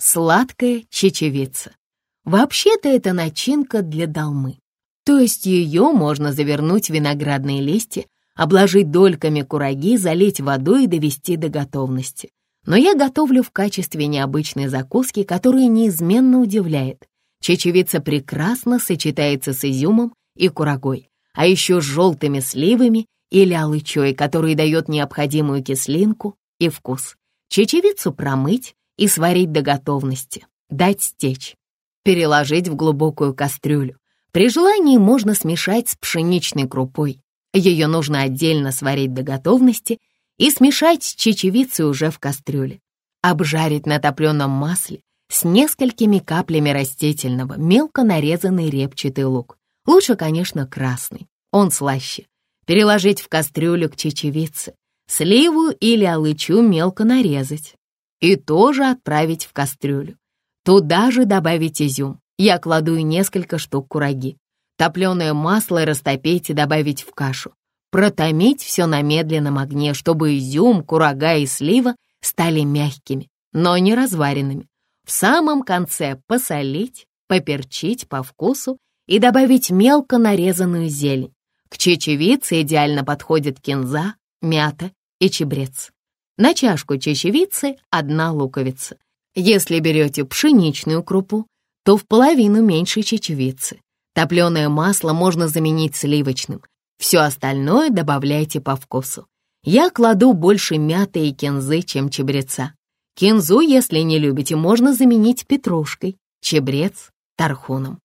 Сладкая чечевица. Вообще-то это начинка для долмы. То есть ее можно завернуть в виноградные листья, обложить дольками кураги, залить водой и довести до готовности. Но я готовлю в качестве необычной закуски, которая неизменно удивляет. Чечевица прекрасно сочетается с изюмом и курагой, а еще с желтыми сливами или алычой, который дает необходимую кислинку и вкус. Чечевицу промыть и сварить до готовности, дать стечь, переложить в глубокую кастрюлю. При желании можно смешать с пшеничной крупой. Ее нужно отдельно сварить до готовности и смешать с чечевицей уже в кастрюле. Обжарить на топленом масле с несколькими каплями растительного, мелко нарезанный репчатый лук. Лучше, конечно, красный, он слаще. Переложить в кастрюлю к чечевице, сливу или алычу мелко нарезать и тоже отправить в кастрюлю. Туда же добавить изюм. Я кладу и несколько штук кураги. Топленое масло растопить и добавить в кашу. Протомить все на медленном огне, чтобы изюм, курага и слива стали мягкими, но не разваренными. В самом конце посолить, поперчить по вкусу и добавить мелко нарезанную зелень. К чечевице идеально подходит кинза, мята и чебрец. На чашку чечевицы одна луковица. Если берете пшеничную крупу, то в половину меньше чечевицы. Топленое масло можно заменить сливочным. Все остальное добавляйте по вкусу. Я кладу больше мяты и кинзы, чем чебреца. Кинзу, если не любите, можно заменить петрушкой, чебрец — тархуном.